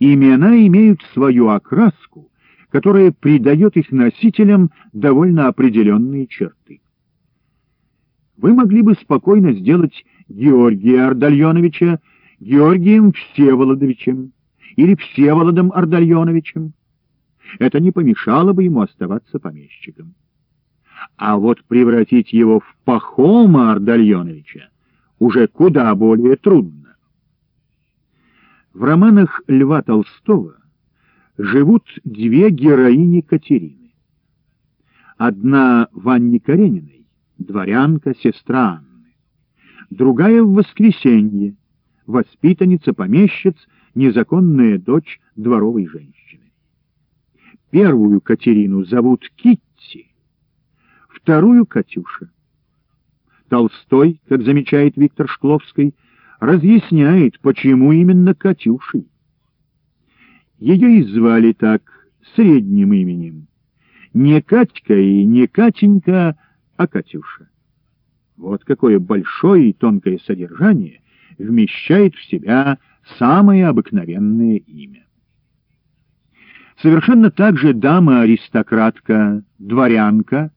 Имена имеют свою окраску, которая придает их носителям довольно определенные черты. Вы могли бы спокойно сделать Георгия Ардальоновича Георгием Всеволодовичем или Всеволодом Ардальоновичем. Это не помешало бы ему оставаться помещиком. А вот превратить его в Пахома Ардальоновича уже куда более трудно. В романах Льва Толстого живут две героини Катерины. Одна в Анне Карениной, дворянка, сестра Анны. Другая в Воскресенье, воспитанница помещиц, незаконная дочь дворовой женщины. Первую Катерину зовут Китти, вторую — Катюша. Толстой, как замечает Виктор Шкловский, разъясняет, почему именно Катюшей. Ее и звали так, средним именем. Не Катька и не Катенька, а Катюша. Вот какое большое и тонкое содержание вмещает в себя самое обыкновенное имя. Совершенно так же дама-аристократка, дворянка,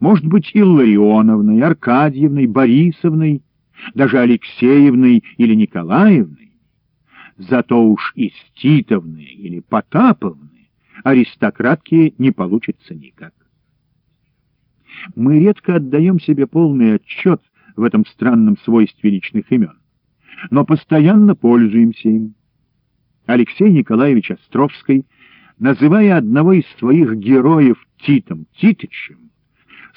может быть Илларионовной, Аркадьевной, Борисовной, даже Алексеевной или Николаевной, зато уж из Титовны или Потаповны аристократки не получится никак. Мы редко отдаем себе полный отчет в этом странном свойстве личных имен но постоянно пользуемся им. Алексей Николаевич Островский, называя одного из своих героев Титом Титычем,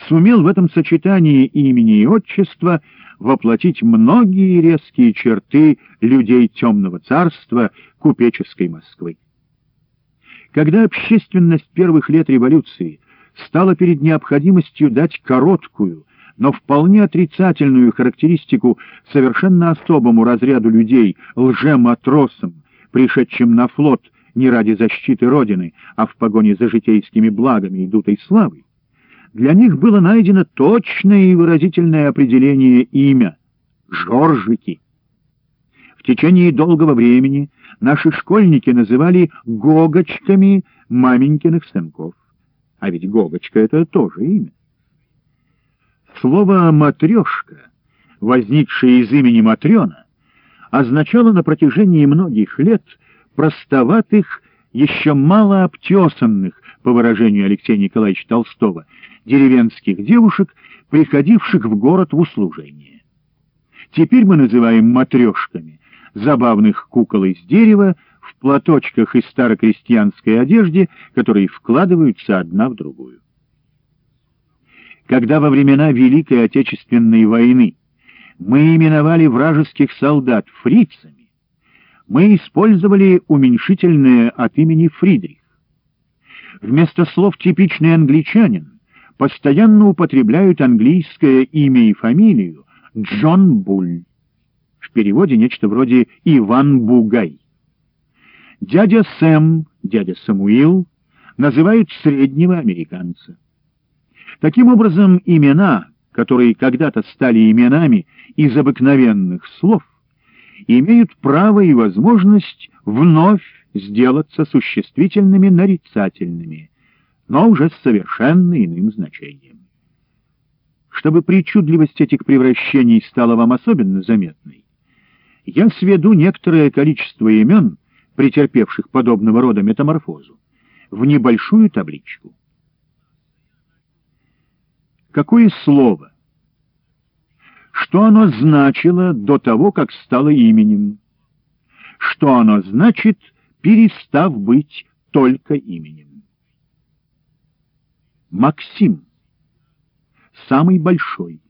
сумел в этом сочетании имени и отчества воплотить многие резкие черты людей темного царства купеческой Москвы. Когда общественность первых лет революции стала перед необходимостью дать короткую, но вполне отрицательную характеристику совершенно особому разряду людей, лже-матросам, пришедшим на флот не ради защиты Родины, а в погоне за житейскими благами и дутой славой, для них было найдено точное и выразительное определение имя — Жоржики. В течение долгого времени наши школьники называли «гогочками» маменькиных сынков. А ведь Гогочка — это тоже имя. Слово «матрешка», возникшее из имени Матрена, означало на протяжении многих лет простоватых, еще мало обтесанных, по выражению Алексея Николаевича Толстого, деревенских девушек, приходивших в город в услужение. Теперь мы называем матрешками забавных кукол из дерева в платочках из старокрестьянской одежде, которые вкладываются одна в другую когда во времена Великой Отечественной войны мы именовали вражеских солдат фрицами, мы использовали уменьшительное от имени Фридрих. Вместо слов «типичный англичанин» постоянно употребляют английское имя и фамилию Джон Буль. В переводе нечто вроде Иван Бугай. Дядя Сэм, дядя Самуил называют среднего американца. Таким образом, имена, которые когда-то стали именами из обыкновенных слов, имеют право и возможность вновь сделаться существительными нарицательными, но уже с совершенно иным значением. Чтобы причудливость этих превращений стала вам особенно заметной, я сведу некоторое количество имен, претерпевших подобного рода метаморфозу, в небольшую табличку. Какое слово, что оно значило до того, как стало именем, что оно значит, перестав быть только именем. Максим. Самый большой.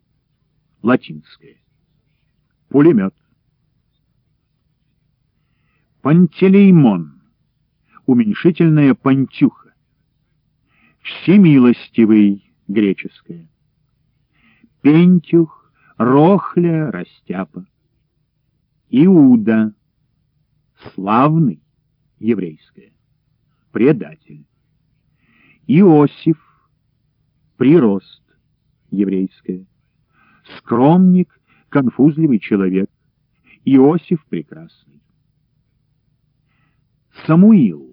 Латинское. Пулемет. Пантелеймон. Уменьшительное пантюха. Всемилостивый. Греческое. Пентюх, Рохля, Растяпа. Иуда, славный, еврейское, предатель. Иосиф, прирост, еврейское. Скромник, конфузливый человек. Иосиф прекрасный. Самуил.